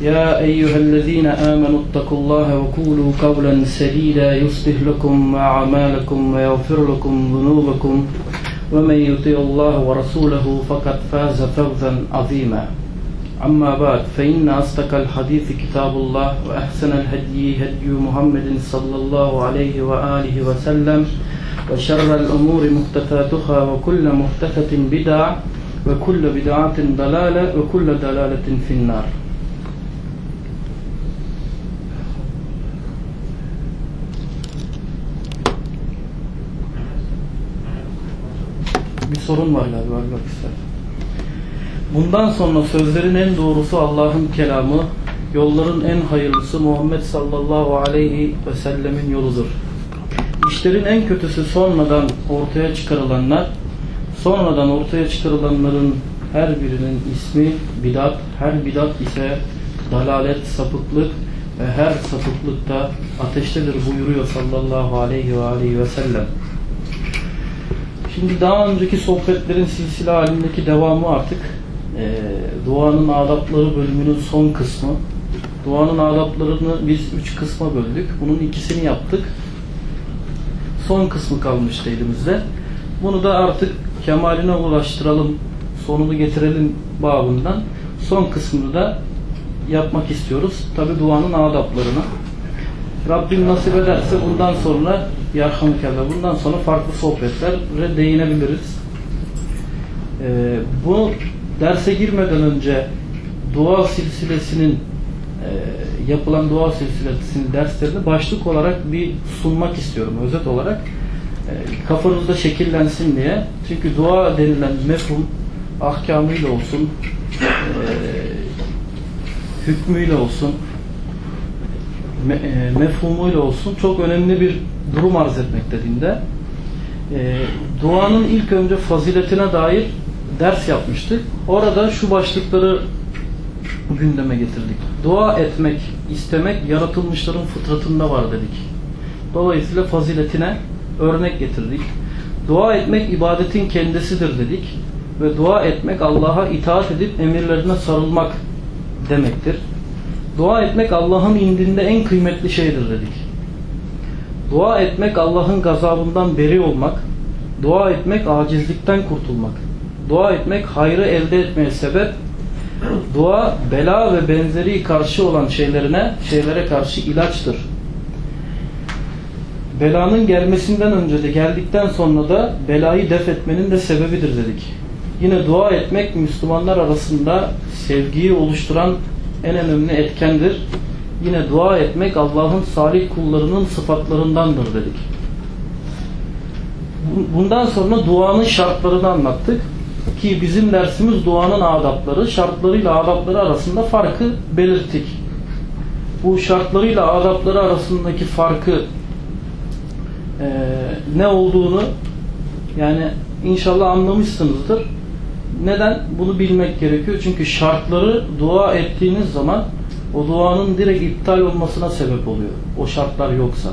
يا أيها الذين آمنوا اتقوا الله وقولوا قولا سديدا يصلح لكم أعمالكم ويغفر لكم ذنوبكم ومن يطيع الله ورسوله فقد فاز فوزا عظيما. أما بعد فإن أصدق الحديث كتاب الله وأحسن الهدي هدي محمد صلى الله عليه وآله وسلم وشر الأمور محدثاتها وكل محدثة بدعة وكل بدعة ضلالة وكل ضلالة في النار. Sorun var galiba ister. Bundan sonra sözlerin en doğrusu Allah'ın kelamı, yolların en hayırlısı Muhammed sallallahu aleyhi ve sellemin yoludur. İşlerin en kötüsü sonradan ortaya çıkarılanlar, sonradan ortaya çıkarılanların her birinin ismi bidat, her bidat ise dalalet, sapıklık ve her sapıklık da ateştedir buyuruyor sallallahu aleyhi ve aleyhi ve sellem. Şimdi daha önceki sohbetlerin silsile halindeki devamı artık e, duanın adapları bölümünün son kısmı. Duanın adaplarını biz üç kısma böldük. Bunun ikisini yaptık. Son kısmı kalmıştı elimizde. Bunu da artık kemaline ulaştıralım, sonunu getirelim babından. Son kısmını da yapmak istiyoruz. Tabi duanın adaplarını. Rabbim nasip ederse bundan sonra yarhamkella bundan sonra farklı sohbetlere değinebiliriz. Ee, bu derse girmeden önce dua silsilesinin e, yapılan dua silsilesinin derslerini başlık olarak bir sunmak istiyorum özet olarak. E, kafanızda şekillensin diye. Çünkü dua denilen mefhum ahkamıyla olsun e, hükmüyle olsun me, e, mefhumuyla olsun çok önemli bir durum arz etmekte dinde. E, duanın ilk önce faziletine dair ders yapmıştık. Orada şu başlıkları gündeme getirdik. Dua etmek, istemek yaratılmışların fıtratında var dedik. Dolayısıyla faziletine örnek getirdik. Dua etmek ibadetin kendisidir dedik. Ve dua etmek Allah'a itaat edip emirlerine sarılmak demektir. Dua etmek Allah'ın indinde en kıymetli şeydir dedik. Dua etmek Allah'ın gazabından beri olmak. Dua etmek acizlikten kurtulmak. Dua etmek hayrı elde etmeye sebep. Dua bela ve benzeri karşı olan şeylerine, şeylere karşı ilaçtır. Belanın gelmesinden önce de geldikten sonra da belayı def etmenin de sebebidir dedik. Yine dua etmek Müslümanlar arasında sevgiyi oluşturan en önemli etkendir. Yine dua etmek Allah'ın salih kullarının sıfatlarındandır dedik. Bundan sonra duanın şartlarını anlattık. Ki bizim dersimiz duanın adapları, şartlarıyla adapları arasında farkı belirttik. Bu şartlarıyla adapları arasındaki farkı e, ne olduğunu yani inşallah anlamışsınızdır. Neden? Bunu bilmek gerekiyor. Çünkü şartları dua ettiğiniz zaman o duanın direkt iptal olmasına sebep oluyor. O şartlar yoksa.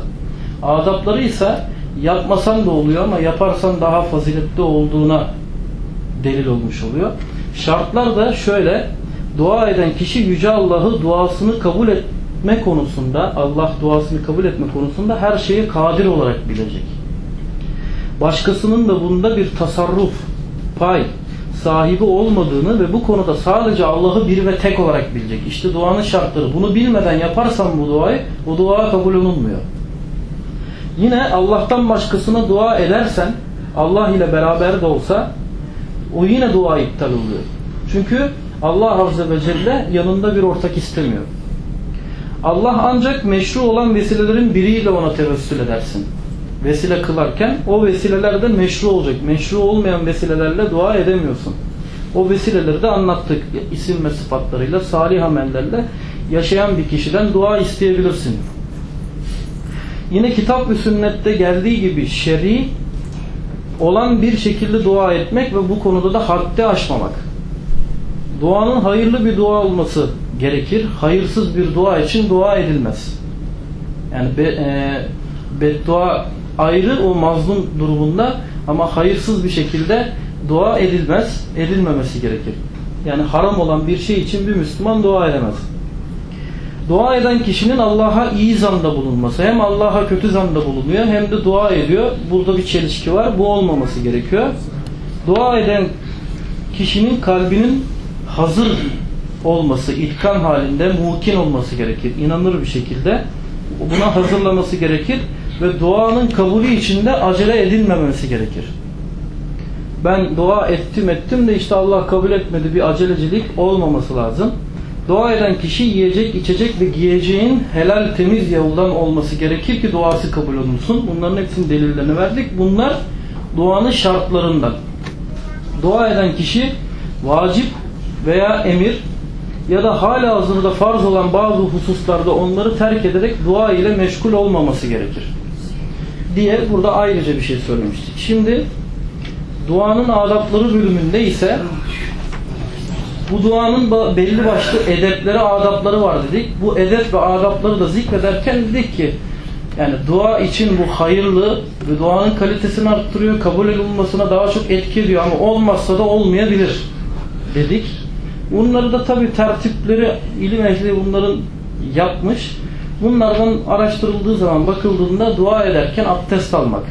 Adapları ise yapmasan da oluyor ama yaparsan daha faziletli olduğuna delil olmuş oluyor. Şartlar da şöyle dua eden kişi Yüce Allah'ı duasını kabul etme konusunda Allah duasını kabul etme konusunda her şeye kadir olarak bilecek. Başkasının da bunda bir tasarruf, pay, sahibi olmadığını ve bu konuda sadece Allah'ı bir ve tek olarak bilecek. İşte duanın şartları. Bunu bilmeden yaparsan bu duayı, o dua kabul olunmuyor. Yine Allah'tan başkasına dua edersen, Allah ile beraber de olsa o yine dua iptal oluyor. Çünkü Allah Azze ve Celle yanında bir ortak istemiyor. Allah ancak meşru olan vesilelerin biriyle ona tevessül edersin. Vesile kılarken o vesileler de meşru olacak. Meşru olmayan vesilelerle dua edemiyorsun. O vesileleri de anlattık. İsim ve sıfatlarıyla, salih amellerle yaşayan bir kişiden dua isteyebilirsin. Yine kitap ve sünnette geldiği gibi şer'i olan bir şekilde dua etmek ve bu konuda da haddi aşmamak. Duanın hayırlı bir dua olması gerekir. Hayırsız bir dua için dua edilmez. Yani be, e, beddua ayrı o mazlum durumunda ama hayırsız bir şekilde dua edilmez, edilmemesi gerekir. Yani haram olan bir şey için bir Müslüman dua edemez. Dua eden kişinin Allah'a iyi zanda bulunması. Hem Allah'a kötü zanda bulunuyor hem de dua ediyor. Burada bir çelişki var. Bu olmaması gerekiyor. Dua eden kişinin kalbinin hazır olması, itkan halinde muhkin olması gerekir. İnanır bir şekilde buna hazırlaması gerekir ve duanın kabulü içinde acele edilmemesi gerekir. Ben dua ettim ettim de işte Allah kabul etmedi bir acelecilik olmaması lazım. Dua eden kişi yiyecek, içecek ve giyeceğin helal temiz yoldan olması gerekir ki duası kabul olunsun. Bunların hepsinin delillerini verdik. Bunlar duanın şartlarından. Dua eden kişi vacip veya emir ya da hala hazırda farz olan bazı hususlarda onları terk ederek dua ile meşgul olmaması gerekir. Diye burada ayrıca bir şey söylemiştik. Şimdi duanın adapları bölümünde ise bu duanın belli başlı edepleri, adapları var dedik. Bu edep ve adapları da zikrederken dedik ki yani dua için bu hayırlı ve duanın kalitesini arttırıyor, kabul edilmesine daha çok etki ediyor ama olmazsa da olmayabilir dedik. Bunları da tabi tertipleri ilim ehli bunların yapmış. Bunlardan araştırıldığı zaman bakıldığında dua ederken abdest almak.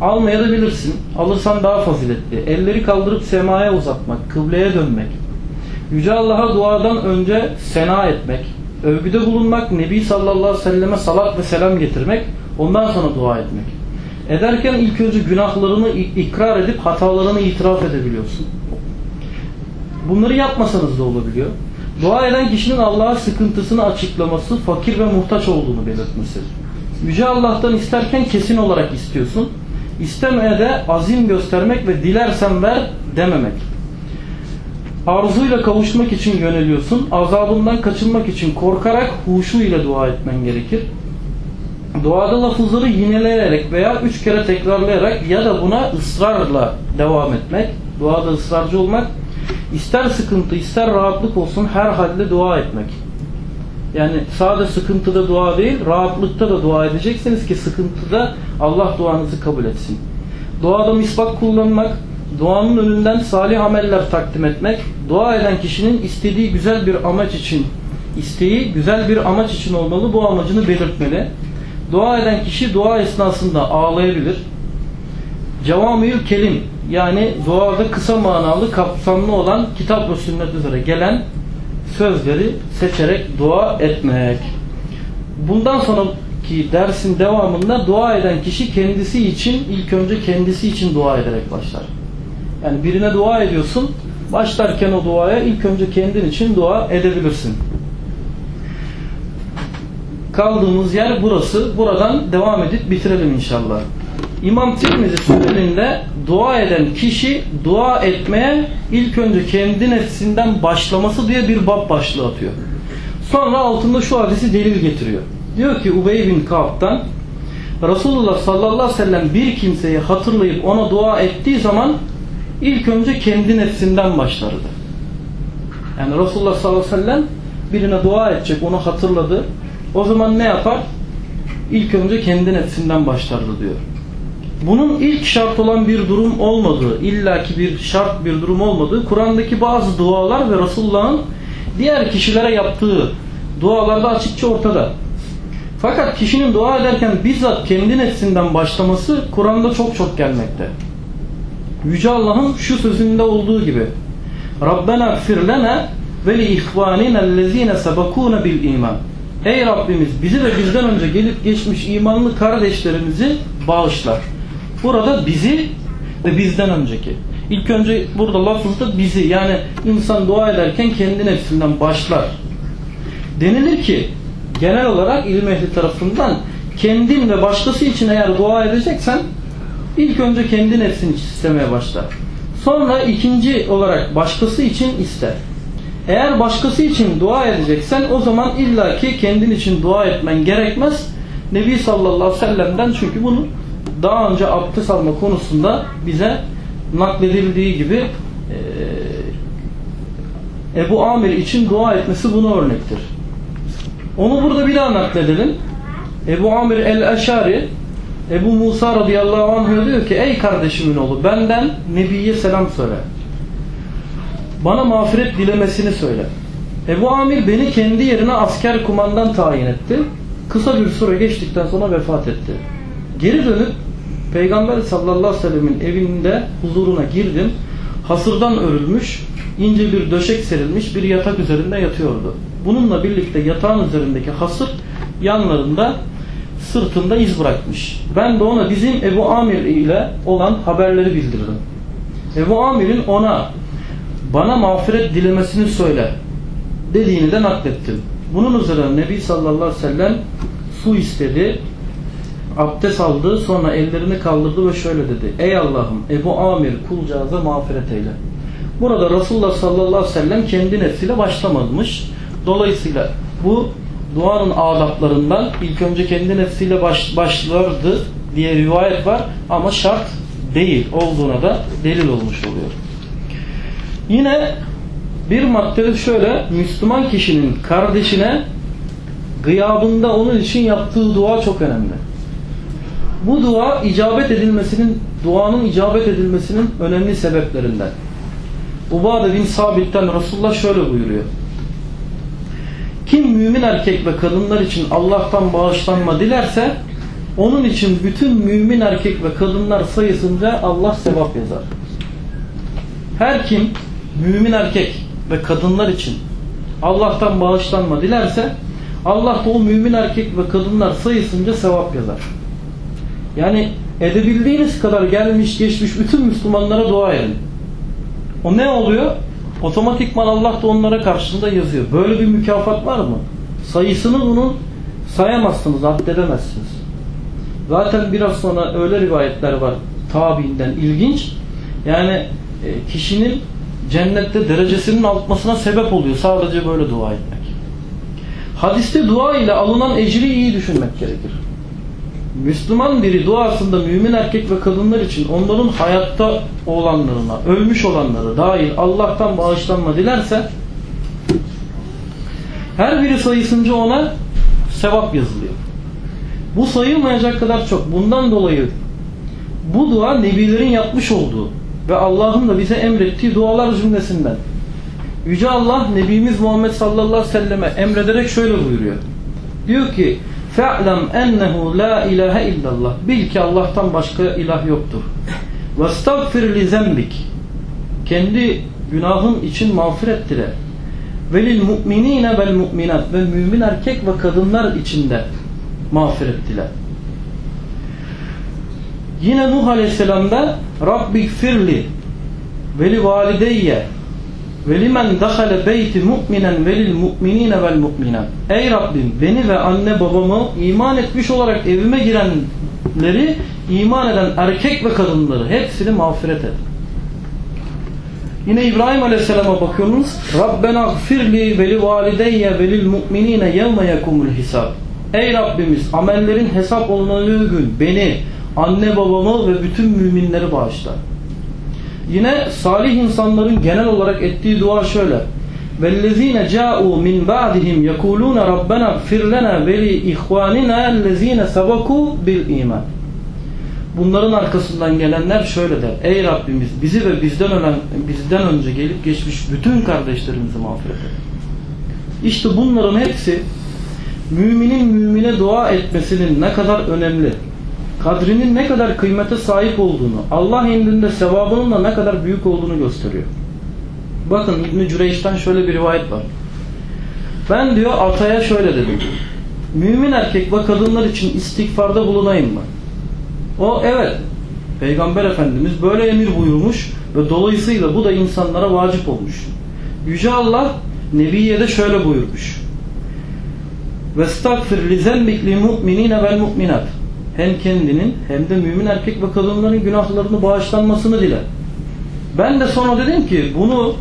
Almaya da bilirsin. Alırsan daha faziletli. Elleri kaldırıp semaya uzatmak, kıbleye dönmek. Yüce Allah'a duadan önce sena etmek, övgüde bulunmak, Nebi sallallahu aleyhi ve selleme salat ve selam getirmek, ondan sonra dua etmek. Ederken ilk önce günahlarını ikrar edip hatalarını itiraf edebiliyorsun. Bunları yapmasanız da olabiliyor. Dua eden kişinin Allah'a sıkıntısını açıklaması, fakir ve muhtaç olduğunu belirtmesi. Yüce Allah'tan isterken kesin olarak istiyorsun. İstemeye de azim göstermek ve dilersen ver dememek. Arzuyla kavuşmak için yöneliyorsun. Azabından kaçınmak için korkarak huşu ile dua etmen gerekir. Duada lafızları yineleyerek veya üç kere tekrarlayarak ya da buna ısrarla devam etmek. Duada ısrarcı olmak. İster sıkıntı ister rahatlık olsun her halde dua etmek. Yani sadece sıkıntıda dua değil, rahatlıkta da dua edeceksiniz ki sıkıntıda Allah duanızı kabul etsin. Duada misbak kullanmak, duanın önünden salih ameller takdim etmek, dua eden kişinin istediği güzel bir amaç için, isteği güzel bir amaç için olmalı, bu amacını belirtmeli. Dua eden kişi dua esnasında ağlayabilir. Cevamiyül kelim, yani duada kısa manalı, kapsamlı olan kitap ve sünnet üzere gelen sözleri seçerek dua etmek. Bundan sonraki dersin devamında dua eden kişi kendisi için ilk önce kendisi için dua ederek başlar. Yani birine dua ediyorsun. Başlarken o duaya ilk önce kendin için dua edebilirsin. Kaldığımız yer burası. Buradan devam edip bitirelim inşallah. İmam Tirmizi süneninde dua eden kişi dua etmeye ilk önce kendi nefsinden başlaması diye bir bab başlığı atıyor. Sonra altında şu hadisi delil getiriyor. Diyor ki Ubey bin Ka'b'dan Resulullah sallallahu aleyhi ve sellem bir kimseyi hatırlayıp ona dua ettiği zaman ilk önce kendi nefsinden başlardı. Yani Resulullah sallallahu aleyhi ve sellem birine dua edecek onu hatırladı. O zaman ne yapar? İlk önce kendi nefsinden başlardı diyor. Bunun ilk şart olan bir durum olmadığı, illaki bir şart bir durum olmadığı, Kur'an'daki bazı dualar ve Resulullah'ın diğer kişilere yaptığı dualarda açıkça ortada. Fakat kişinin dua ederken bizzat kendi nefsinden başlaması Kur'an'da çok çok gelmekte. Yüce Allah'ın şu sözünde olduğu gibi Rabbena gfir lena ve li ihvanina allazine sabakuna bil iman. Ey Rabbimiz bizi ve bizden önce gelip geçmiş imanlı kardeşlerimizi bağışlar. Burada bizi ve bizden önceki. İlk önce burada lafızda bizi yani insan dua ederken kendi nefsinden başlar. Denilir ki genel olarak ilim ehli tarafından kendin ve başkası için eğer dua edeceksen ilk önce kendi nefsini istemeye başlar. Sonra ikinci olarak başkası için ister. Eğer başkası için dua edeceksen o zaman illaki kendin için dua etmen gerekmez. Nebi sallallahu aleyhi ve sellem'den çünkü bunu daha önce abdest alma konusunda bize nakledildiği gibi e, Ebu Amir için dua etmesi buna örnektir. Onu burada bir daha nakledelim. Ebu Amir el-Eşari Ebu Musa radıyallahu anh diyor ki ey kardeşimin oğlu benden Nebi'ye selam söyle. Bana mağfiret dilemesini söyle. Ebu Amir beni kendi yerine asker kumandan tayin etti. Kısa bir süre geçtikten sonra vefat etti. Geri dönüp Peygamber sallallahu aleyhi ve sellemin evinde huzuruna girdim. Hasırdan örülmüş, ince bir döşek serilmiş bir yatak üzerinde yatıyordu. Bununla birlikte yatağın üzerindeki hasır yanlarında sırtında iz bırakmış. Ben de ona bizim Ebu Amir ile olan haberleri bildirdim. Ebu Amir'in ona bana mağfiret dilemesini söyle dediğini de naklettim. Bunun üzerine Nebi sallallahu aleyhi ve sellem su istedi. Abdest aldı. Sonra ellerini kaldırdı ve şöyle dedi. Ey Allah'ım Ebu Amir kulcağıza mağfiret eyle. Burada Resulullah sallallahu aleyhi ve sellem kendi nefsiyle başlamamış. Dolayısıyla bu duanın adaplarından ilk önce kendi nefsiyle baş, başlardı diye rivayet var ama şart değil olduğuna da delil olmuş oluyor. Yine bir maddede şöyle Müslüman kişinin kardeşine gıyabında onun için yaptığı dua çok önemli. Bu dua icabet edilmesinin duanın icabet edilmesinin önemli sebeplerinden. Ubade bin Sabit'ten Resulullah şöyle buyuruyor. Kim mümin erkek ve kadınlar için Allah'tan bağışlanma dilerse onun için bütün mümin erkek ve kadınlar sayısınca Allah sevap yazar. Her kim mümin erkek ve kadınlar için Allah'tan bağışlanma dilerse Allah da o mümin erkek ve kadınlar sayısınca sevap yazar. Yani edebildiğiniz kadar gelmiş geçmiş bütün Müslümanlara dua edin. O ne oluyor? Otomatikman Allah da onlara karşısında yazıyor. Böyle bir mükafat var mı? Sayısını bunun sayamazsınız, addedemezsiniz. Zaten biraz sonra öyle rivayetler var tabiinden ilginç. Yani e, kişinin cennette derecesinin artmasına sebep oluyor sadece böyle dua etmek. Hadiste dua ile alınan ecri iyi düşünmek gerekir. Müslüman biri duasında mümin erkek ve kadınlar için onların hayatta olanlarına, ölmüş olanları dahil Allah'tan bağışlanma dilerse her biri sayısınca ona sevap yazılıyor. Bu sayılmayacak kadar çok. Bundan dolayı bu dua nebilerin yapmış olduğu ve Allah'ın da bize emrettiği dualar cümlesinden. Yüce Allah Nebimiz Muhammed sallallahu aleyhi ve selleme emrederek şöyle buyuruyor. Diyor ki Fe'lem ennehu la ilahe illallah. Bil ki Allah'tan başka ilah yoktur. Vestagfir li zembik. Kendi günahın için mağfiret dile. Velil mu'minine vel mu'minat. Ve mümin erkek ve kadınlar içinde mağfiret dile. Yine Nuh Aleyhisselam'da Rabbi firli veli valideyye beyti mu'minen velil mu'minine vel mu'minat. Ey Rabbim beni ve anne babamı iman etmiş olarak evime girenleri iman eden erkek ve kadınları hepsini mağfiret et. Yine İbrahim Aleyhisselam'a bakıyorsunuz. Rabbena gfirli veli valideyye velil mu'minine yevme yekumul hisab. Ey Rabbimiz amellerin hesap olunacağı gün beni, anne babamı ve bütün müminleri bağışla. Yine salih insanların genel olarak ettiği dua şöyle. وَالَّذ۪ينَ جَاءُوا مِنْ بَعْدِهِمْ يَقُولُونَ رَبَّنَا اغْفِرْ لَنَا وَلِإِخْوَانِنَا الَّذ۪ينَ سَبَقُوا بِالْا۪يمَانِ Bunların arkasından gelenler şöyle der. Ey Rabbimiz bizi ve bizden ölen, bizden önce gelip geçmiş bütün kardeşlerimizi mağfiret et. İşte bunların hepsi müminin mümine dua etmesinin ne kadar önemli, kadrinin ne kadar kıymete sahip olduğunu, Allah indinde sevabının da ne kadar büyük olduğunu gösteriyor. Bakın İbn-i Cüreyş'ten şöyle bir rivayet var. Ben diyor Atay'a şöyle dedim. Mümin erkek ve kadınlar için istiğfarda bulunayım mı? O evet. Peygamber Efendimiz böyle emir buyurmuş ve dolayısıyla bu da insanlara vacip olmuş. Yüce Allah Nebiye de şöyle buyurmuş. Vestagfir li zembik li mu'minine vel mu'minat. Hem kendinin hem de mümin erkek ve kadınların günahlarını bağışlanmasını dile. Ben de sonra dedim ki bunu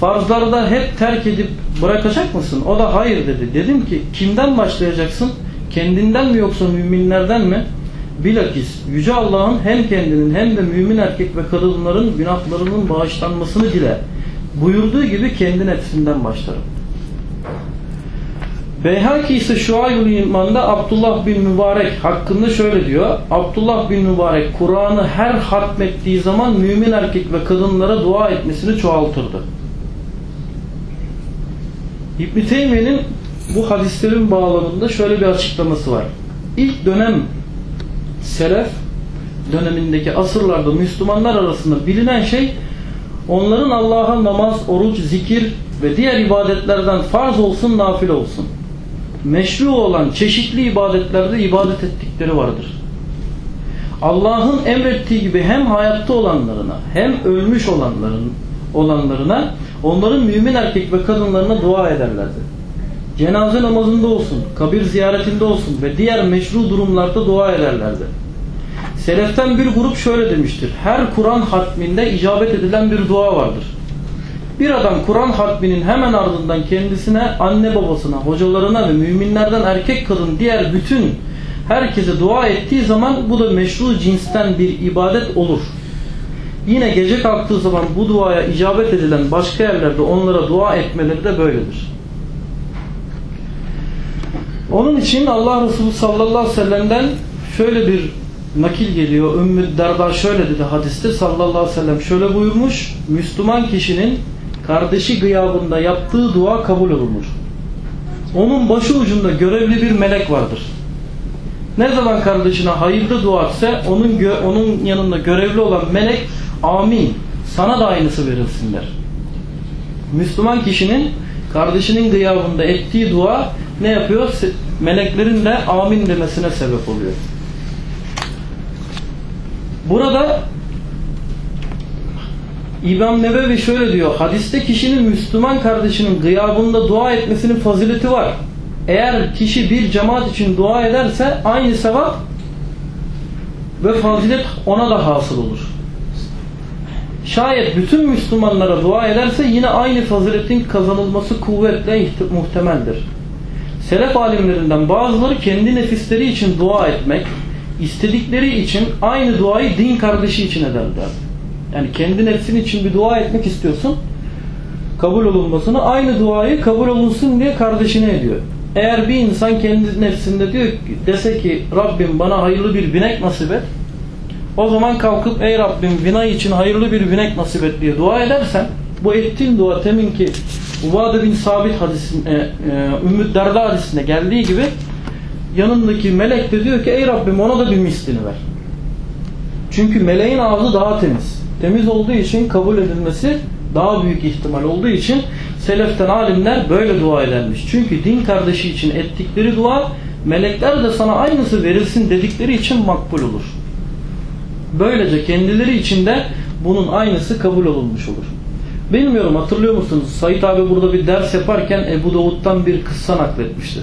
farzlarda hep terk edip bırakacak mısın? O da hayır dedi. Dedim ki kimden başlayacaksın? Kendinden mi yoksa müminlerden mi? Bilakis Yüce Allah'ın hem kendinin hem de mümin erkek ve kadınların günahlarının bağışlanmasını dile. Buyurduğu gibi kendi nefsinden başlarım. Beyhaki ise Şuaybül İman'da Abdullah bin Mübarek hakkında şöyle diyor. Abdullah bin Mübarek Kur'an'ı her hatmettiği zaman mümin erkek ve kadınlara dua etmesini çoğaltırdı. İbn Teymiye'nin bu hadislerin bağlamında şöyle bir açıklaması var. İlk dönem selef dönemindeki asırlarda Müslümanlar arasında bilinen şey onların Allah'a namaz, oruç, zikir ve diğer ibadetlerden farz olsun, nafile olsun. Meşru olan çeşitli ibadetlerde ibadet ettikleri vardır. Allah'ın emrettiği gibi hem hayatta olanlarına hem ölmüş olanların olanlarına onların mümin erkek ve kadınlarına dua ederlerdi. Cenaze namazında olsun, kabir ziyaretinde olsun ve diğer meşru durumlarda dua ederlerdi. Seleften bir grup şöyle demiştir. Her Kur'an hatminde icabet edilen bir dua vardır. Bir adam Kur'an hatminin hemen ardından kendisine, anne babasına, hocalarına ve müminlerden erkek kadın diğer bütün herkese dua ettiği zaman bu da meşru cinsten bir ibadet olur. Yine gece kalktığı zaman bu duaya icabet edilen başka yerlerde onlara dua etmeleri de böyledir. Onun için Allah Resulü sallallahu aleyhi ve sellem'den şöyle bir nakil geliyor. Ümmü Derda şöyle dedi hadiste sallallahu aleyhi ve sellem şöyle buyurmuş. Müslüman kişinin kardeşi gıyabında yaptığı dua kabul olunur. Onun başı ucunda görevli bir melek vardır. Ne zaman kardeşine hayırlı dua etse onun, onun yanında görevli olan melek amin sana da aynısı verilsin der. Müslüman kişinin kardeşinin gıyabında ettiği dua ne yapıyor? Meleklerin de amin demesine sebep oluyor. Burada İmam Nebevi şöyle diyor. Hadiste kişinin Müslüman kardeşinin gıyabında dua etmesinin fazileti var. Eğer kişi bir cemaat için dua ederse aynı sevap ve fazilet ona da hasıl olur. Şayet bütün Müslümanlara dua ederse yine aynı faziletin kazanılması kuvvetle muhtemeldir. Selef alimlerinden bazıları kendi nefisleri için dua etmek, istedikleri için aynı duayı din kardeşi için ederler. Yani kendi nefsin için bir dua etmek istiyorsun, kabul olunmasını aynı duayı kabul olunsun diye kardeşine ediyor. Eğer bir insan kendi nefsinde diyor dese ki Rabbim bana hayırlı bir binek nasip et o zaman kalkıp ey Rabbim bina için hayırlı bir binek nasip et diye dua edersen bu ettiğin dua temin ki Ubade bin Sabit hadisinde, e, Ümmü Derda hadisinde geldiği gibi yanındaki melek de diyor ki ey Rabbim ona da bir mislini ver. Çünkü meleğin ağzı daha temiz. Temiz olduğu için kabul edilmesi daha büyük ihtimal olduğu için seleften alimler böyle dua edermiş. Çünkü din kardeşi için ettikleri dua melekler de sana aynısı verilsin dedikleri için makbul olur. Böylece kendileri için de bunun aynısı kabul olunmuş olur. Bilmiyorum hatırlıyor musunuz? Said abi burada bir ders yaparken Ebu Davud'dan bir kıssa nakletmişti.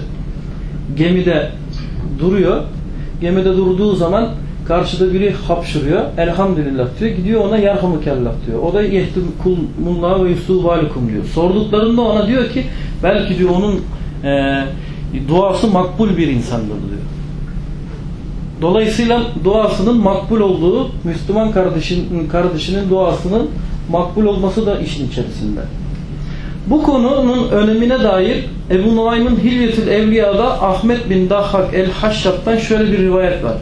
Gemide duruyor. Gemide durduğu zaman karşıda biri hapşırıyor. Elhamdülillah diyor. Gidiyor ona yarhamukallah diyor. O da yehtimullah ve yusubalikum diyor. Sorduklarında ona diyor ki belki diyor onun e, duası makbul bir insandır diyor. Dolayısıyla duasının makbul olduğu Müslüman kardeşin, kardeşinin duasının makbul olması da işin içerisinde. Bu konunun önemine dair Ebu Nuaym'ın Hilyetül Evliya'da Ahmet bin Dahhak el-Haşşat'tan şöyle bir rivayet var.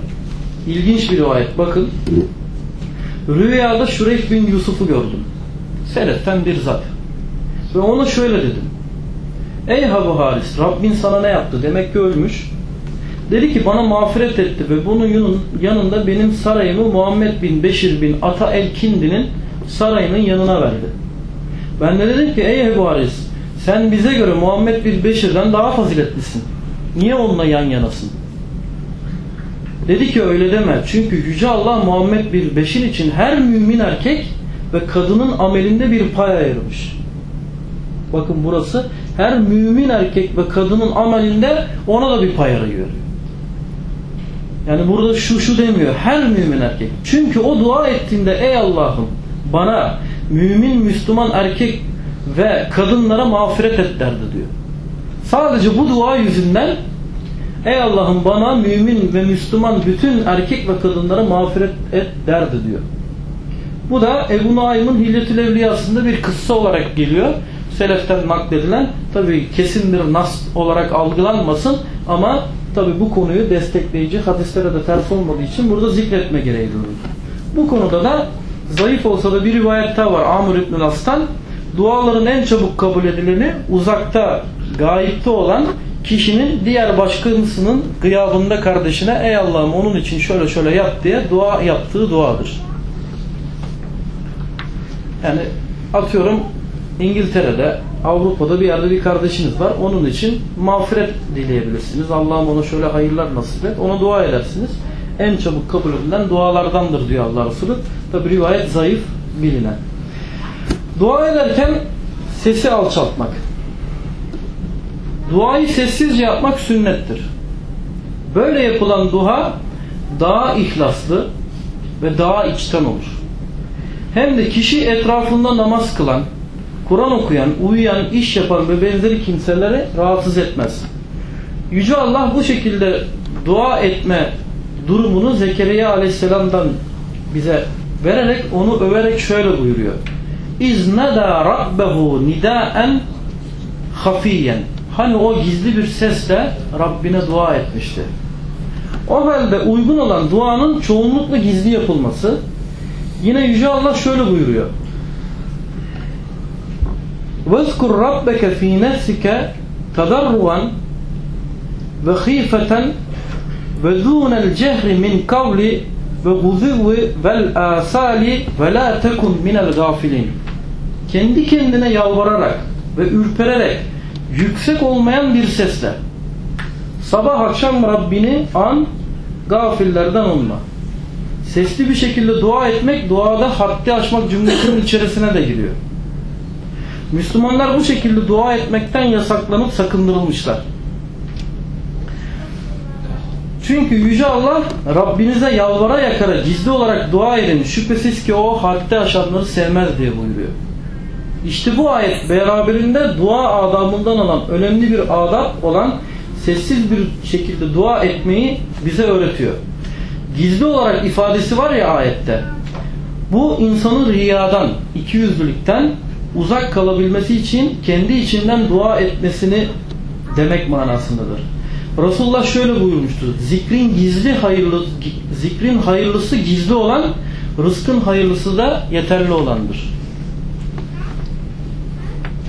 İlginç bir rivayet. Bakın. Rüyada Şureyh bin Yusuf'u gördüm. Seleften bir zat. Ve ona şöyle dedim. Ey Habu Haris Rabbin sana ne yaptı? Demek ki ölmüş. Dedi ki bana mağfiret etti ve bunun yanında benim sarayımı Muhammed bin Beşir bin Ata el-Kindi'nin sarayının yanına verdi. Ben de dedim ki ey Ebu Haris sen bize göre Muhammed bin Beşir'den daha faziletlisin. Niye onunla yan yanasın? Dedi ki öyle deme. Çünkü Yüce Allah Muhammed bin Beşir için her mümin erkek ve kadının amelinde bir pay ayırmış. Bakın burası her mümin erkek ve kadının amelinde ona da bir pay ayırıyor. Yani burada şu şu demiyor. Her mümin erkek. Çünkü o dua ettiğinde ey Allah'ım bana mümin Müslüman erkek ve kadınlara mağfiret et derdi diyor. Sadece bu dua yüzünden ey Allah'ım bana mümin ve Müslüman bütün erkek ve kadınlara mağfiret et derdi diyor. Bu da Ebu Naim'in Hilletül Evliyası'nda bir kıssa olarak geliyor. Seleften nakledilen tabi kesin bir nas olarak algılanmasın ama tabi bu konuyu destekleyici hadislere de ters olmadığı için burada zikretme gereği duyulur. Bu konuda da zayıf olsa da bir rivayet daha var Amr İbn As'tan. Duaların en çabuk kabul edileni uzakta, gayipte olan kişinin diğer başkasının gıyabında kardeşine ey Allah'ım onun için şöyle şöyle yap diye dua yaptığı duadır. Yani atıyorum İngiltere'de, Avrupa'da bir yerde bir kardeşiniz var. Onun için mağfiret dileyebilirsiniz. Allah'ım ona şöyle hayırlar nasip et. Ona dua edersiniz. En çabuk kabul edilen dualardandır diyor Allah Resulü. Tabi rivayet zayıf bilinen. Dua ederken sesi alçaltmak. Duayı sessizce yapmak sünnettir. Böyle yapılan dua daha ihlaslı ve daha içten olur. Hem de kişi etrafında namaz kılan, Kur'an okuyan, uyuyan, iş yapan ve benzeri kimseleri rahatsız etmez. Yüce Allah bu şekilde dua etme durumunu Zekeriya aleyhisselamdan bize vererek onu överek şöyle buyuruyor. İzneda rabbehu nidaen hafiyen. Hani o gizli bir sesle Rabbine dua etmişti. O halde uygun olan duanın çoğunlukla gizli yapılması. Yine Yüce Allah şöyle buyuruyor. وَذْكُرْ رَبَّكَ ف۪ي نَفْسِكَ تَضَرُّوًا وَخِيفَةً وَذُونَ الْجَهْرِ مِنْ قَوْلِ وَغُذِوِ وَالْآسَالِ وَلَا تَكُنْ مِنَ الْغَافِلِينَ Kendi kendine yalvararak ve ürpererek yüksek olmayan bir sesle sabah akşam Rabbini an gafillerden olma. Sesli bir şekilde dua etmek duada haddi aşmak cümlesinin içerisine de giriyor. Müslümanlar bu şekilde dua etmekten yasaklanıp sakındırılmışlar. Çünkü Yüce Allah Rabbinize yalvara yakara gizli olarak dua edin. Şüphesiz ki o haddi aşanları sevmez diye buyuruyor. İşte bu ayet beraberinde dua adabından olan önemli bir adab olan sessiz bir şekilde dua etmeyi bize öğretiyor. Gizli olarak ifadesi var ya ayette. Bu insanın riyadan, ikiyüzlülükten uzak kalabilmesi için kendi içinden dua etmesini demek manasındadır. Resulullah şöyle buyurmuştu. Zikrin gizli hayırlı zikrin hayırlısı gizli olan, rızkın hayırlısı da yeterli olandır.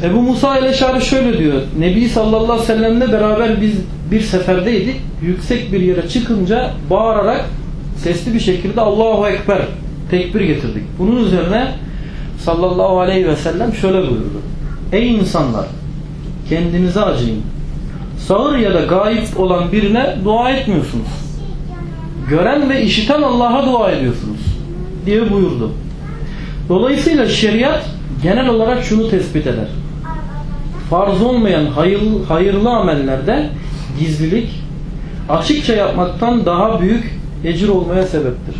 Ebu Musa el-Eşari şöyle diyor. Nebi sallallahu aleyhi ve sellemle beraber biz bir seferdeydik. Yüksek bir yere çıkınca bağırarak sesli bir şekilde Allahu Ekber tekbir getirdik. Bunun üzerine sallallahu aleyhi ve sellem şöyle buyurdu. Ey insanlar kendinize acıyın. Sağır ya da gayip olan birine dua etmiyorsunuz. Gören ve işiten Allah'a dua ediyorsunuz. diye buyurdu. Dolayısıyla şeriat genel olarak şunu tespit eder. Farz olmayan hayır, hayırlı amellerde gizlilik açıkça yapmaktan daha büyük ecir olmaya sebeptir.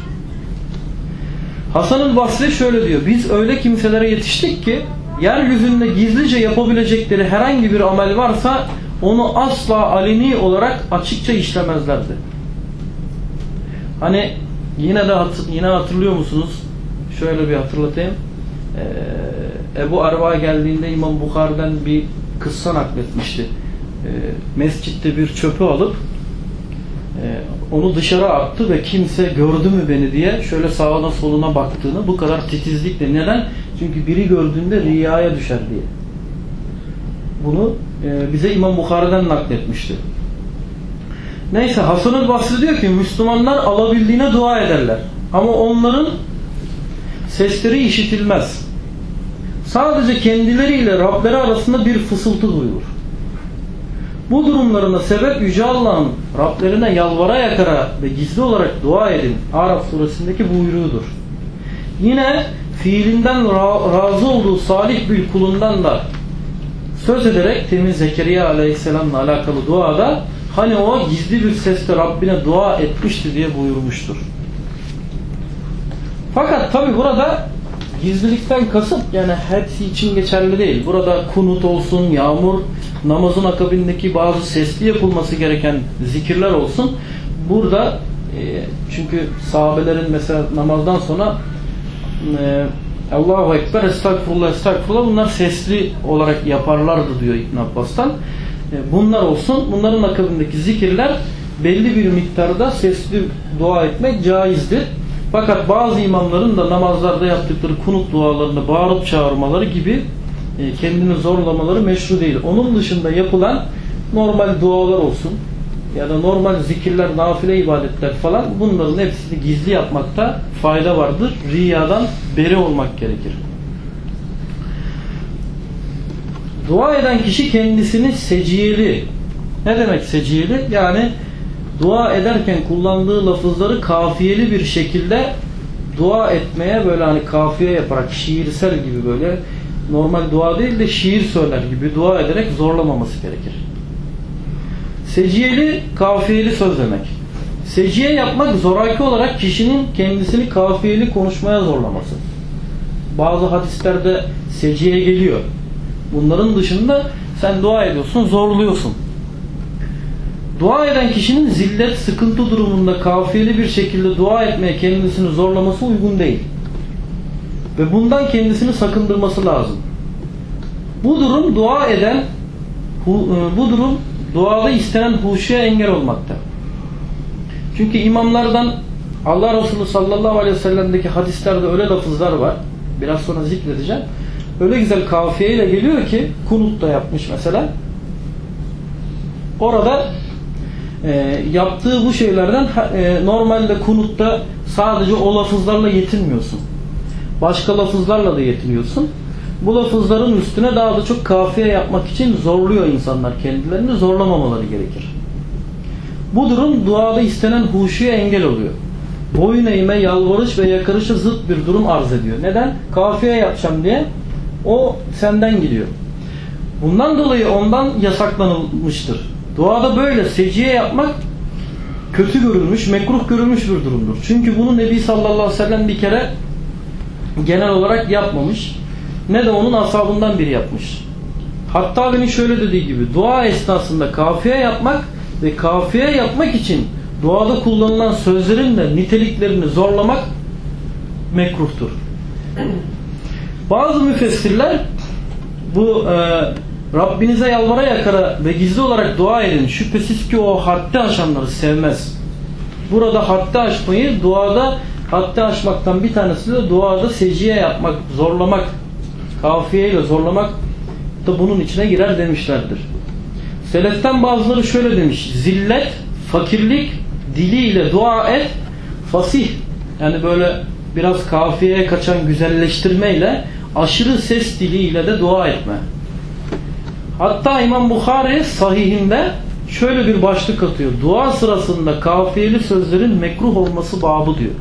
Hasan-ül Basri şöyle diyor. Biz öyle kimselere yetiştik ki yeryüzünde gizlice yapabilecekleri herhangi bir amel varsa onu asla aleni olarak açıkça işlemezlerdi. Hani yine de hatır, yine hatırlıyor musunuz? Şöyle bir hatırlatayım. Ee, Ebu Arba geldiğinde İmam Bukhari'den bir kıssa nakletmişti. Ee, mescitte bir çöpü alıp e, onu dışarı attı ve kimse gördü mü beni diye şöyle sağına soluna baktığını bu kadar titizlikle. Neden? Çünkü biri gördüğünde riyaya düşer diye. Bunu e, bize İmam Bukhari'den nakletmişti. Neyse Hasan-ül Basri diyor ki Müslümanlar alabildiğine dua ederler. Ama onların sesleri işitilmez. Sadece kendileriyle Rableri arasında bir fısıltı duyulur. Bu durumlarına sebep Yüce Allah'ın Rablerine yalvara yakara ve gizli olarak dua edin Araf suresindeki buyruğudur. Yine fiilinden razı olduğu salih bir kulundan da söz ederek temiz Zekeriya aleyhisselamla alakalı duada hani o gizli bir sesle Rabbine dua etmişti diye buyurmuştur. Fakat tabi burada gizlilikten kasıt yani hepsi için geçerli değil. Burada kunut olsun, yağmur, namazın akabindeki bazı sesli yapılması gereken zikirler olsun. Burada e, çünkü sahabelerin mesela namazdan sonra e, Allahu Ekber, Estağfurullah, Estağfurullah bunlar sesli olarak yaparlardı diyor İbn Abbas'tan. E, bunlar olsun. Bunların akabindeki zikirler belli bir miktarda sesli dua etmek caizdir. Fakat bazı imamların da namazlarda yaptıkları kunut dualarını bağırıp çağırmaları gibi e, kendini zorlamaları meşru değil. Onun dışında yapılan normal dualar olsun ya da normal zikirler, nafile ibadetler falan bunların hepsini gizli yapmakta fayda vardır. Riyadan beri olmak gerekir. Dua eden kişi kendisini seciyeli ne demek seciyeli? Yani dua ederken kullandığı lafızları kafiyeli bir şekilde dua etmeye böyle hani kafiye yaparak şiirsel gibi böyle normal dua değil de şiir söyler gibi dua ederek zorlamaması gerekir. Seciyeli kafiyeli söz demek. Seciye yapmak zoraki olarak kişinin kendisini kafiyeli konuşmaya zorlaması. Bazı hadislerde seciye geliyor. Bunların dışında sen dua ediyorsun, zorluyorsun. Dua eden kişinin zillet, sıkıntı durumunda kafiyeli bir şekilde dua etmeye kendisini zorlaması uygun değil. Ve bundan kendisini sakındırması lazım. Bu durum dua eden e, bu durum duada istenen huşuya engel olmakta. Çünkü imamlardan Allah Resulü sallallahu aleyhi ve sellem'deki hadislerde öyle lafızlar var. Biraz sonra zikredeceğim. Öyle güzel kafiyeyle geliyor ki kunut da yapmış mesela. Orada e, yaptığı bu şeylerden e, normalde kunutta sadece o lafızlarla yetinmiyorsun. Başka lafızlarla da yetiniyorsun. Bu lafızların üstüne daha da çok kafiye yapmak için zorluyor insanlar kendilerini. Zorlamamaları gerekir. Bu durum duada istenen huşuya engel oluyor. Boyun eğme, yalvarış ve yakarışa zıt bir durum arz ediyor. Neden? Kafiye yapacağım diye o senden gidiyor. Bundan dolayı ondan yasaklanılmıştır. Duada böyle seciye yapmak kötü görülmüş, mekruh görülmüş bir durumdur. Çünkü bunu Nebi sallallahu aleyhi ve sellem bir kere genel olarak yapmamış. Ne de onun ashabından biri yapmış. Hatta beni şöyle dediği gibi dua esnasında kafiye yapmak ve kafiye yapmak için duada kullanılan sözlerin de niteliklerini zorlamak mekruhtur. Bazı müfessirler bu e, Rabbinize yalvara yakara ve gizli olarak dua edin. Şüphesiz ki o haddi aşanları sevmez. Burada haddi aşmayı duada haddi aşmaktan bir tanesi de duada seciye yapmak, zorlamak, kafiyeyle zorlamak da bunun içine girer demişlerdir. Seleften bazıları şöyle demiş. Zillet, fakirlik, diliyle dua et, fasih. Yani böyle biraz kafiyeye kaçan güzelleştirmeyle aşırı ses diliyle de dua etme. Hatta İmam Bukhari sahihinde şöyle bir başlık atıyor. Dua sırasında kafiyeli sözlerin mekruh olması babı diyor.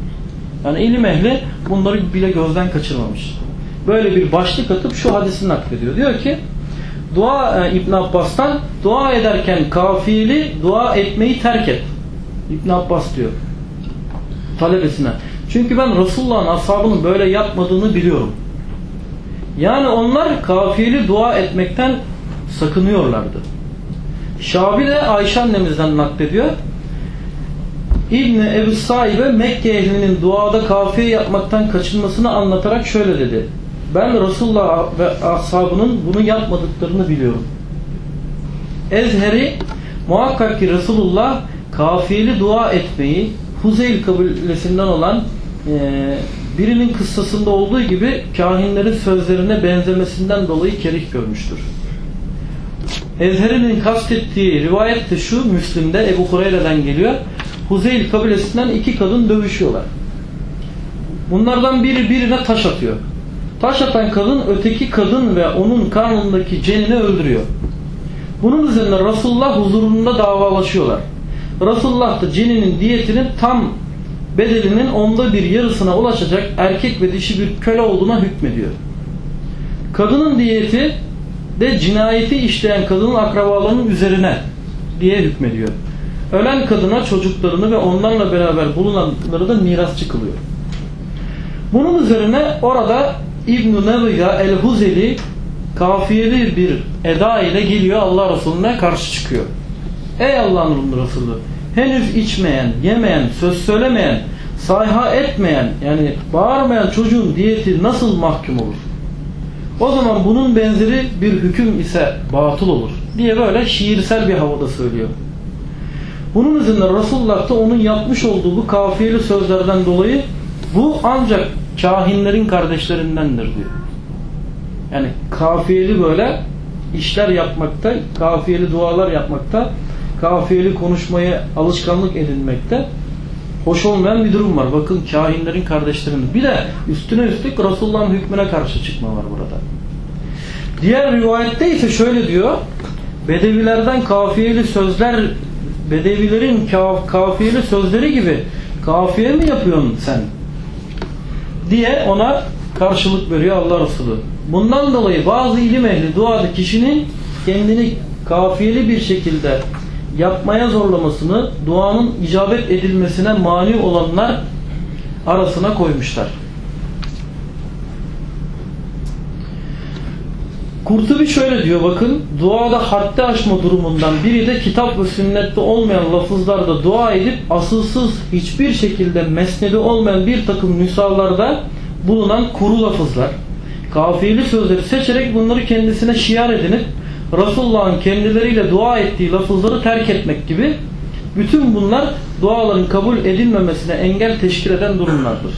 Yani ilim ehli bunları bile gözden kaçırmamış. Böyle bir başlık atıp şu hadisini naklediyor. Diyor ki dua e, İbn Abbas'tan dua ederken kafiyeli dua etmeyi terk et. İbn Abbas diyor talebesine. Çünkü ben Resulullah'ın ashabının böyle yapmadığını biliyorum. Yani onlar kafiyeli dua etmekten sakınıyorlardı. Şabi de Ayşe annemizden naklediyor. İbni Ebu Saib'e Mekke ehlinin duada kafiye yapmaktan kaçınmasını anlatarak şöyle dedi. Ben Resulullah ve ashabının bunu yapmadıklarını biliyorum. Ezheri muhakkak ki Resulullah kafiyeli dua etmeyi Huzeyl kabilesinden olan e, birinin kıssasında olduğu gibi kahinlerin sözlerine benzemesinden dolayı kerih görmüştür. Ezheri'nin kastettiği rivayet de şu Müslim'de Ebu Hureyre'den geliyor. Huzeyl kabilesinden iki kadın dövüşüyorlar. Bunlardan biri birine taş atıyor. Taş atan kadın öteki kadın ve onun karnındaki cenini öldürüyor. Bunun üzerine Resulullah huzurunda davalaşıyorlar. Resulullah da ceninin diyetini tam bedelinin onda bir yarısına ulaşacak erkek ve dişi bir köle olduğuna hükmediyor. Kadının diyeti de cinayeti işleyen kadının akrabalarının üzerine diye hükmediyor. Ölen kadına çocuklarını ve onlarla beraber bulunanları da mirasçı kılıyor. Bunun üzerine orada İbn-i Nebiga el-Huzeli kafiyeli bir eda ile geliyor Allah Resulüne karşı çıkıyor. Ey Allah'ın Resulü henüz içmeyen, yemeyen, söz söylemeyen, sayha etmeyen yani bağırmayan çocuğun diyeti nasıl mahkum olur? O zaman bunun benzeri bir hüküm ise batıl olur diye böyle şiirsel bir havada söylüyor. Bunun üzerine Resulullah da onun yapmış olduğu bu kafiyeli sözlerden dolayı bu ancak kahinlerin kardeşlerindendir diyor. Yani kafiyeli böyle işler yapmakta, kafiyeli dualar yapmakta, kafiyeli konuşmayı alışkanlık edinmekte hoş olmayan bir durum var. Bakın kahinlerin kardeşlerinin. Bir de üstüne üstlük Resulullah'ın hükmüne karşı çıkma var burada. Diğer rivayette ise şöyle diyor. Bedevilerden kafiyeli sözler Bedevilerin kafiyeli sözleri gibi kafiye mi yapıyorsun sen? Diye ona karşılık veriyor Allah Resulü. Bundan dolayı bazı ilim ehli duada kişinin kendini kafiyeli bir şekilde yapmaya zorlamasını, duanın icabet edilmesine mani olanlar arasına koymuşlar. Kurtubi şöyle diyor bakın duada haddi aşma durumundan biri de kitap ve sünnette olmayan lafızlarda dua edip asılsız hiçbir şekilde mesnedi olmayan bir takım nüshalarda bulunan kuru lafızlar kafiyeli sözleri seçerek bunları kendisine şiar edinip Resulullah'ın kendileriyle dua ettiği lafızları terk etmek gibi bütün bunlar duaların kabul edilmemesine engel teşkil eden durumlardır.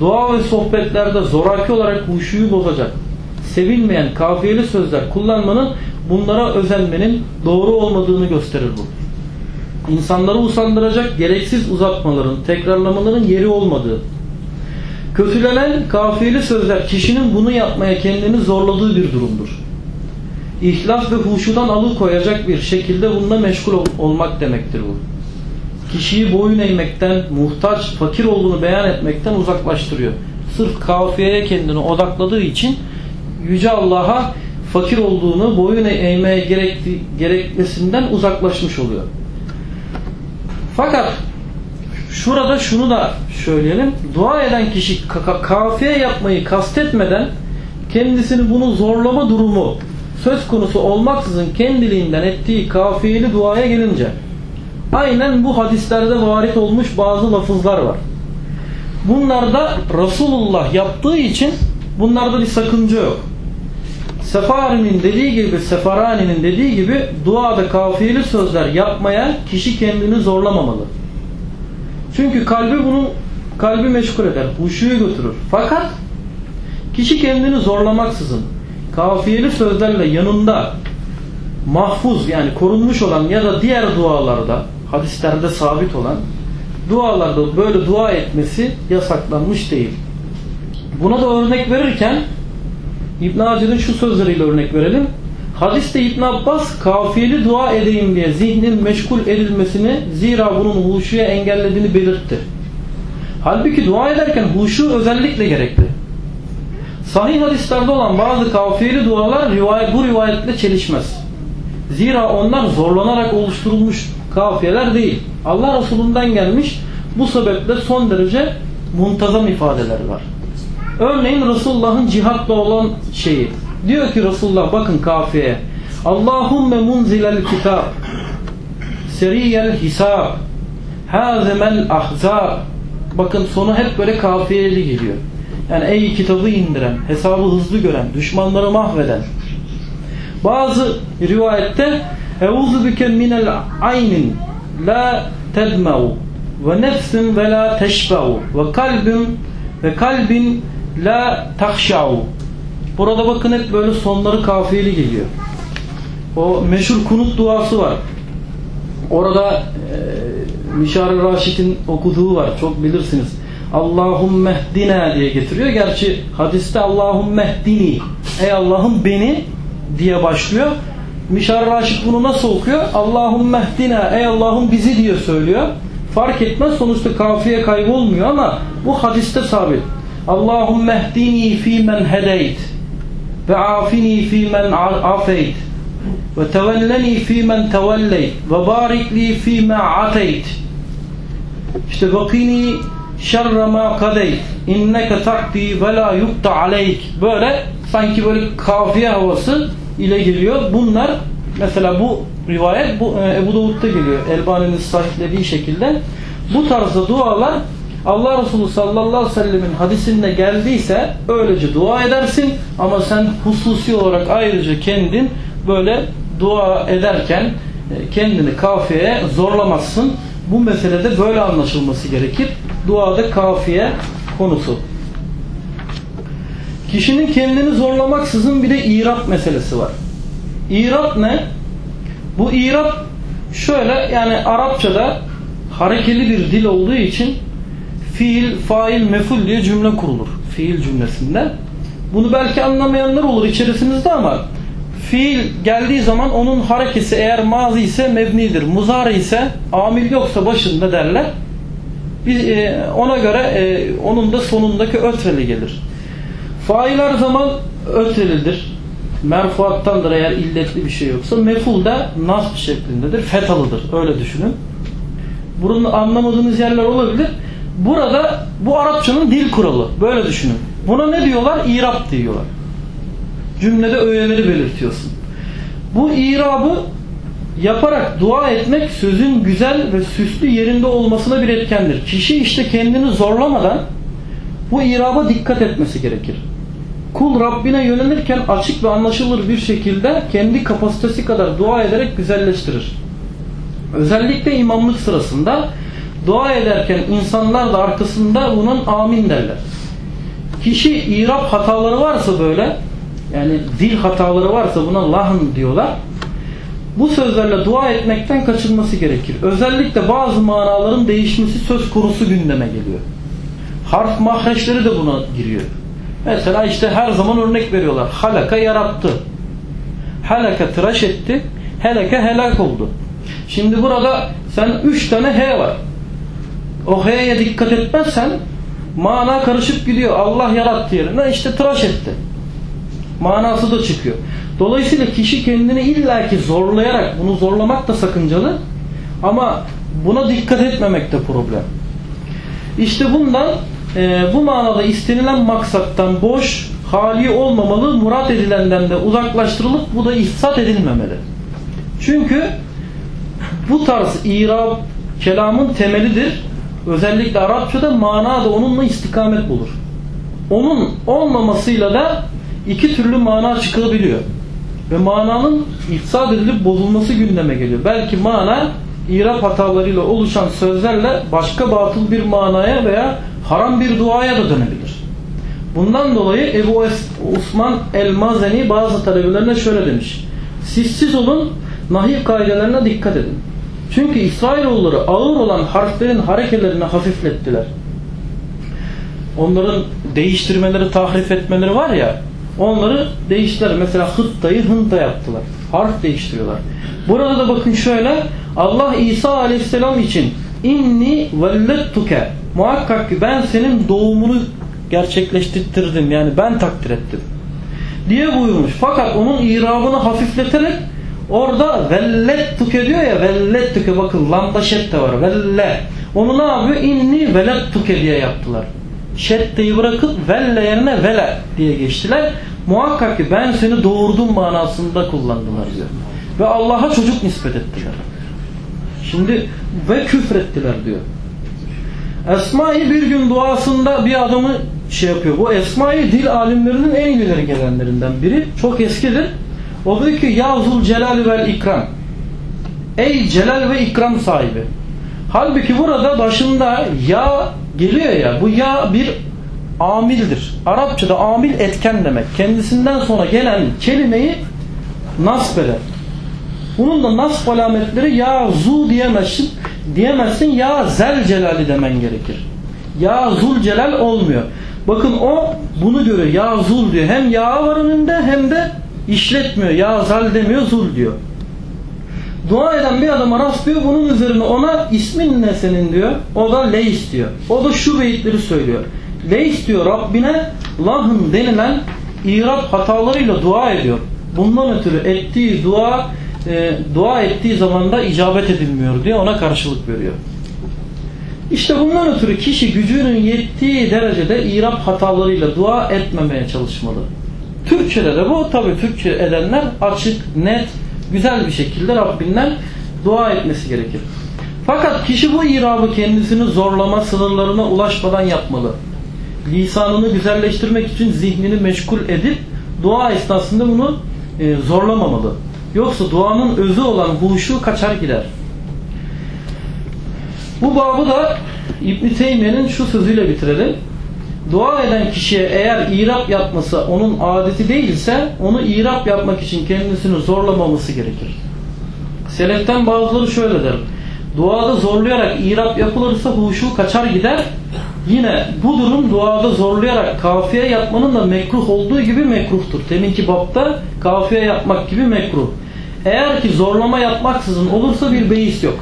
Dua ve sohbetlerde zoraki olarak huşuyu bozacak, sevilmeyen kafiyeli sözler kullanmanın bunlara özenmenin doğru olmadığını gösterir bu. İnsanları usandıracak gereksiz uzatmaların, tekrarlamaların yeri olmadığı, kötülenen kafiyeli sözler kişinin bunu yapmaya kendini zorladığı bir durumdur ihlas ve huşudan alıkoyacak bir şekilde bununla meşgul ol olmak demektir bu. Kişiyi boyun eğmekten, muhtaç, fakir olduğunu beyan etmekten uzaklaştırıyor. Sırf kafiyeye kendini odakladığı için Yüce Allah'a fakir olduğunu boyun eğmeye gerekti, gerekmesinden uzaklaşmış oluyor. Fakat şurada şunu da söyleyelim. Dua eden kişi kafiye yapmayı kastetmeden kendisini bunu zorlama durumu söz konusu olmaksızın kendiliğinden ettiği kafiyeli duaya gelince aynen bu hadislerde varit olmuş bazı lafızlar var. Bunlarda Resulullah yaptığı için bunlarda bir sakınca yok. Sefari'nin dediği gibi, Sefarani'nin dediği gibi duada kafiyeli sözler yapmaya kişi kendini zorlamamalı. Çünkü kalbi bunu kalbi meşgul eder, huşuyu götürür. Fakat kişi kendini zorlamaksızın kafiyeli sözlerle yanında mahfuz yani korunmuş olan ya da diğer dualarda hadislerde sabit olan dualarda böyle dua etmesi yasaklanmış değil. Buna da örnek verirken İbn Hacer'in şu sözleriyle örnek verelim. Hadiste İbn Abbas kafiyeli dua edeyim diye zihnin meşgul edilmesini zira bunun huşuya engellediğini belirtti. Halbuki dua ederken huşu özellikle gerekli. Sahih hadislerde olan bazı kafiyeli dualar rivayet, bu rivayetle çelişmez. Zira onlar zorlanarak oluşturulmuş kafiyeler değil. Allah Resulü'nden gelmiş bu sebeple son derece muntazam ifadeler var. Örneğin Resulullah'ın cihatla olan şeyi. Diyor ki Resulullah bakın kafiyeye. Allahümme munzilel kitab seriyel hisab hazemel ahzab bakın sonu hep böyle kafiyeli geliyor. Yani ey kitabı indiren, hesabı hızlı gören, düşmanları mahveden. Bazı rivayette Euzu bike minel aynin la tedmeu ve nefsin ve la teşbeu ve kalbin ve kalbin la tahşau. Burada bakın hep böyle sonları kafiyeli geliyor. O meşhur kunut duası var. Orada e, Mişar Raşit'in okuduğu var. Çok bilirsiniz. Allahümme hdina diye getiriyor. Gerçi hadiste Allahümme hdini ey Allah'ım beni diye başlıyor. Mişar Raşid bunu nasıl okuyor? Allahümme hdina ey Allah'ım bizi diye söylüyor. Fark etmez sonuçta kafiye kaybolmuyor ama bu hadiste sabit. Allahümme ehdini fi men hedeyt ve afini fi men afeyt ve tevelleni fi men tevelleyt ve barikli fi ma ateyt işte vakini şerre ma kadeyt inneke takdi ve la yukta aleyk böyle sanki böyle kafiye havası ile geliyor. Bunlar mesela bu rivayet bu e, Ebu Davud'da geliyor. Elbani'nin sahihlediği şekilde. Bu tarzda dualar Allah Resulü sallallahu aleyhi ve sellemin hadisinde geldiyse öylece dua edersin ama sen hususi olarak ayrıca kendin böyle dua ederken e, kendini kafiyeye zorlamazsın. Bu meselede böyle anlaşılması gerekir. Duada kafiye konusu. Kişinin kendini zorlamaksızın bir de irap meselesi var. İrap ne? Bu irap şöyle yani Arapçada harekeli bir dil olduğu için fiil, fail, meful diye cümle kurulur. Fiil cümlesinde. Bunu belki anlamayanlar olur içerisinizde ama fiil geldiği zaman onun harekesi eğer mazi ise mebnidir. Muzari ise amil yoksa başında derler. Biz, e, ona göre e, onun da sonundaki ötreli gelir. Fail her zaman ötrelidir. Merfuattandır eğer illetli bir şey yoksa. Meful da nasb şeklindedir. Fetalıdır. Öyle düşünün. Bunu anlamadığınız yerler olabilir. Burada bu Arapçanın dil kuralı. Böyle düşünün. Buna ne diyorlar? İrab diyorlar. Cümlede öğeleri belirtiyorsun. Bu irabı yaparak dua etmek sözün güzel ve süslü yerinde olmasına bir etkendir. Kişi işte kendini zorlamadan bu iraba dikkat etmesi gerekir. Kul Rabbine yönelirken açık ve anlaşılır bir şekilde kendi kapasitesi kadar dua ederek güzelleştirir. Özellikle imamlık sırasında dua ederken insanlar da arkasında bunun amin derler. Kişi irap hataları varsa böyle yani dil hataları varsa buna lahn diyorlar. Bu sözlerle dua etmekten kaçınması gerekir. Özellikle bazı manaların değişmesi söz konusu gündeme geliyor. Harf mahreçleri de buna giriyor. Mesela işte her zaman örnek veriyorlar. Halaka yarattı. Halaka tıraş etti. Helake helak oldu. Şimdi burada sen üç tane H var. O H'ye dikkat etmezsen mana karışıp gidiyor. Allah yarattı yerine işte tıraş etti. Manası da çıkıyor. Dolayısıyla kişi kendini illaki zorlayarak bunu zorlamak da sakıncalı ama buna dikkat etmemek de problem. İşte bundan e, bu manada istenilen maksattan boş, hali olmamalı, murat edilenden de uzaklaştırılıp bu da ihsat edilmemeli. Çünkü bu tarz irab kelamın temelidir. Özellikle Arapçada mana da onunla istikamet bulur. Onun olmamasıyla da iki türlü mana çıkabiliyor. Ve mananın ihsat edilip bozulması gündeme geliyor. Belki mana irab hatalarıyla oluşan sözlerle başka batıl bir manaya veya haram bir duaya da dönebilir. Bundan dolayı Ebu Osman el-Mazeni bazı talebelerine şöyle demiş. Siz olun, nahiv kaidelerine dikkat edin. Çünkü İsrailoğulları ağır olan harflerin harekelerini hafiflettiler. Onların değiştirmeleri, tahrif etmeleri var ya, onları değiştiler. Mesela hıttayı hınta yaptılar. Harf değiştiriyorlar. Burada da bakın şöyle, Allah İsa aleyhisselam için inni vellettuke muhakkak ki ben senin doğumunu gerçekleştirdim yani ben takdir ettim diye buyurmuş. Fakat onun irabını hafifleterek orada vellettuke diyor ya vellettuke bakın lambda şedde var velle. Onu ne yapıyor? İnni velettuke diye yaptılar. Şeddeyi bırakıp velle yerine vele diye geçtiler. Muhakkak ki ben seni doğurdum manasında kullandılar diyor. Ve Allah'a çocuk nispet ettiler. Şimdi ve küfrettiler diyor. Esma-i bir gün duasında bir adamı şey yapıyor. Bu Esma-i dil alimlerinin en ileri gelenlerinden biri. Çok eskidir. O diyor ki Ya Zul Celal vel İkram. Ey celal ve ikram sahibi. Halbuki burada başında ya geliyor ya bu ya bir amildir. Arapçada amil etken demek. Kendisinden sonra gelen kelimeyi nasb eder. Bunun da nasb alametleri ya zu diyemezsin. Diyemezsin ya zel celali demen gerekir. Ya zul celal olmuyor. Bakın o bunu görüyor. Ya zul diyor. Hem ya var önünde hem de işletmiyor. Ya zal demiyor zul diyor. Dua eden bir adama rastlıyor. Bunun üzerine ona ismin ne senin diyor. O da Leys diyor. O da şu beyitleri söylüyor. Leys diyor Rabbine lahın denilen irap hatalarıyla dua ediyor. Bundan ötürü ettiği dua e, dua ettiği zaman da icabet edilmiyor diyor. Ona karşılık veriyor. İşte bundan ötürü kişi gücünün yettiği derecede irap hatalarıyla dua etmemeye çalışmalı. Türkçe'de de bu tabi Türkçe edenler açık, net, güzel bir şekilde Rabbinden dua etmesi gerekir. Fakat kişi bu irabı kendisini zorlama sınırlarına ulaşmadan yapmalı. Lisanını güzelleştirmek için zihnini meşgul edip dua esnasında bunu e, zorlamamalı. Yoksa duanın özü olan huşu kaçar gider. Bu babı da İbn Teymiye'nin şu sözüyle bitirelim. Dua eden kişiye eğer irap yapması onun adeti değilse onu irap yapmak için kendisini zorlamaması gerekir. Seleften bazıları şöyle der. Duada zorlayarak irap yapılırsa huşu kaçar gider. Yine bu durum duada zorlayarak kafiye yapmanın da mekruh olduğu gibi mekruhtur. Teminki bapta kafiye yapmak gibi mekruh. Eğer ki zorlama yapmaksızın olursa bir beis yok.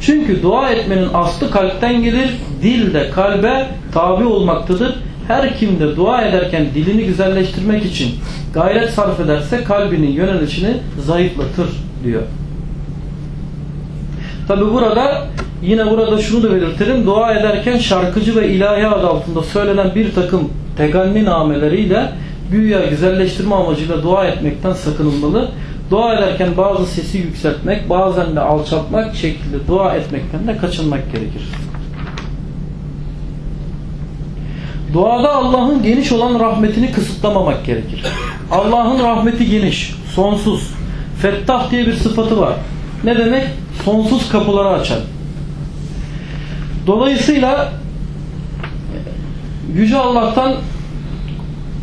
Çünkü dua etmenin aslı kalpten gelir, dil de kalbe tabi olmaktadır. Her kim de dua ederken dilini güzelleştirmek için gayret sarf ederse kalbinin yönelişini zayıflatır diyor. Tabi burada yine burada şunu da belirtelim. Dua ederken şarkıcı ve ilahi adı altında söylenen bir takım teganni nameleriyle güya güzelleştirme amacıyla dua etmekten sakınılmalı. Dua ederken bazı sesi yükseltmek, bazen de alçaltmak şeklinde dua etmekten de kaçınmak gerekir. Duada Allah'ın geniş olan rahmetini kısıtlamamak gerekir. Allah'ın rahmeti geniş, sonsuz. Fettah diye bir sıfatı var. Ne demek? Sonsuz kapıları açan. Dolayısıyla Yüce Allah'tan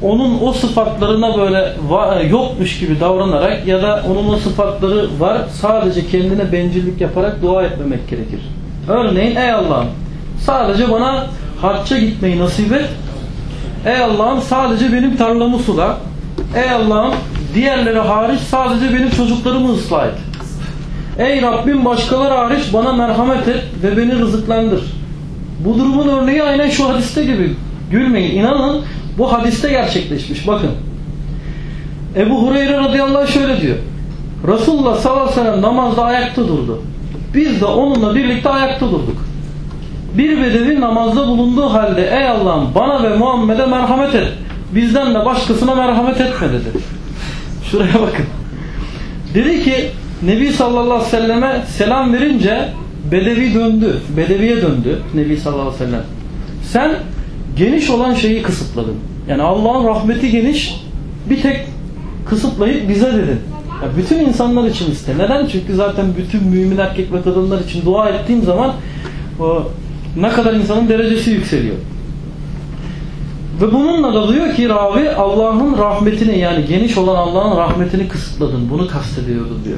onun o sıfatlarına böyle yokmuş gibi davranarak ya da onun o sıfatları var sadece kendine bencillik yaparak dua etmemek gerekir. Örneğin ey Allah'ım sadece bana hacca gitmeyi nasip et. Ey Allah'ım sadece benim tarlamı sula. Ey Allah'ım diğerleri hariç sadece benim çocuklarımı ıslah et. Ey Rabbim başkaları hariç bana merhamet et ve beni rızıklandır. Bu durumun örneği aynen şu hadiste gibi. Gülmeyin inanın bu hadiste gerçekleşmiş. Bakın. Ebu Hureyre radıyallahu anh şöyle diyor. Resulullah sallallahu aleyhi ve sellem namazda ayakta durdu. Biz de onunla birlikte ayakta durduk. Bir bedevi namazda bulunduğu halde ey Allah'ım bana ve Muhammed'e merhamet et. Bizden de başkasına merhamet etme dedi. Şuraya bakın. Dedi ki Nebi sallallahu aleyhi ve selleme selam verince bedevi döndü. Bedeviye döndü Nebi sallallahu aleyhi ve sellem. Sen geniş olan şeyi kısıtladın. Yani Allah'ın rahmeti geniş bir tek kısıtlayıp bize dedin. Ya bütün insanlar için iste. Neden? Çünkü zaten bütün mümin erkek ve kadınlar için dua ettiğim zaman o, ne kadar insanın derecesi yükseliyor. Ve bununla da diyor ki ravi Allah'ın rahmetini yani geniş olan Allah'ın rahmetini kısıtladın. Bunu kastediyordu diyor.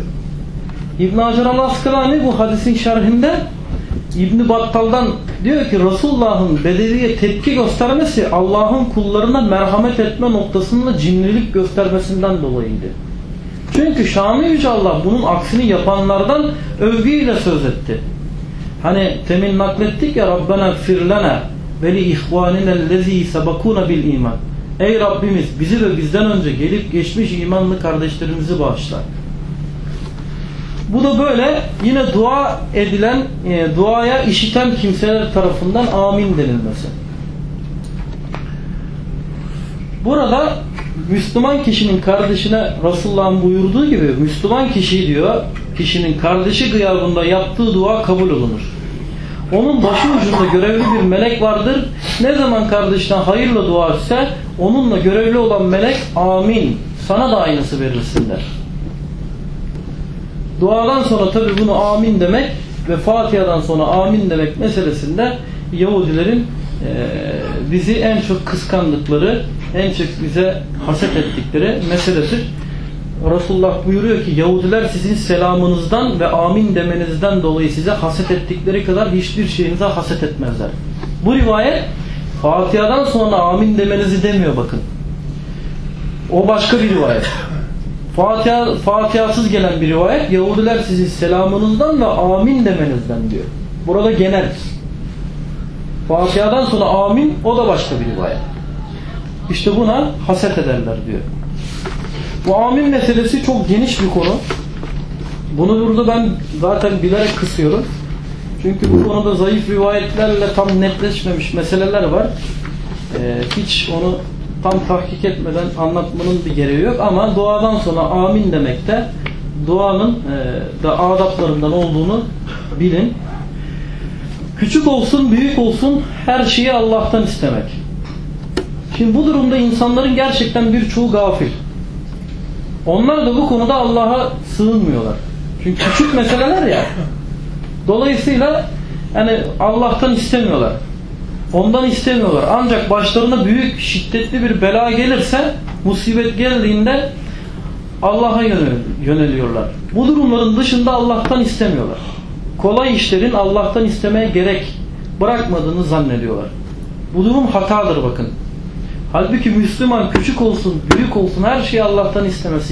İbn Hacer al-Askalani bu hadisin şerhinde İbn Battal'dan diyor ki Resulullah'ın bedeviye tepki göstermesi Allah'ın kullarına merhamet etme noktasında cimrilik göstermesinden dolayıydı. Çünkü şanı yüce Allah bunun aksini yapanlardan övgüyle söz etti. Hani temin naklettik ya Rabbena firlena ve li ihvaninellezî sebekûne bil iman. Ey Rabbimiz bizi ve bizden önce gelip geçmiş imanlı kardeşlerimizi bağışla. Bu da böyle yine dua edilen, e, duaya işiten kimseler tarafından amin denilmesi. Burada Müslüman kişinin kardeşine Resulullah'ın buyurduğu gibi Müslüman kişi diyor, kişinin kardeşi gıyabında yaptığı dua kabul olunur. Onun başı ucunda görevli bir melek vardır. Ne zaman kardeşine hayırla dua etse onunla görevli olan melek amin sana da aynısı verirsin der. Duadan sonra tabi bunu amin demek ve Fatiha'dan sonra amin demek meselesinde Yahudilerin bizi en çok kıskandıkları, en çok bize haset ettikleri meseledir. Resulullah buyuruyor ki Yahudiler sizin selamınızdan ve amin demenizden dolayı size haset ettikleri kadar hiçbir şeyinize haset etmezler. Bu rivayet Fatiha'dan sonra amin demenizi demiyor bakın. O başka bir rivayet. Fatiha, Fatiha'sız gelen bir rivayet Yahudiler sizin selamınızdan ve amin demenizden diyor. Burada genel. Fatiha'dan sonra amin o da başka bir rivayet. İşte buna haset ederler diyor. Bu amin meselesi çok geniş bir konu. Bunu burada ben zaten bilerek kısıyorum. Çünkü bu konuda zayıf rivayetlerle tam netleşmemiş meseleler var. Ee, hiç onu tam tahkik etmeden anlatmanın bir gereği yok ama duadan sonra amin demek de duanın e, da adaplarından olduğunu bilin. Küçük olsun, büyük olsun her şeyi Allah'tan istemek. Şimdi bu durumda insanların gerçekten birçoğu gafil. Onlar da bu konuda Allah'a sığınmıyorlar. Çünkü küçük meseleler ya. Dolayısıyla yani Allah'tan istemiyorlar. Ondan istemiyorlar. Ancak başlarına büyük, şiddetli bir bela gelirse, musibet geldiğinde Allah'a yönel- yöneliyorlar. Bu durumların dışında Allah'tan istemiyorlar. Kolay işlerin Allah'tan istemeye gerek bırakmadığını zannediyorlar. Bu durum hatadır bakın. Halbuki Müslüman küçük olsun, büyük olsun her şeyi Allah'tan istemesi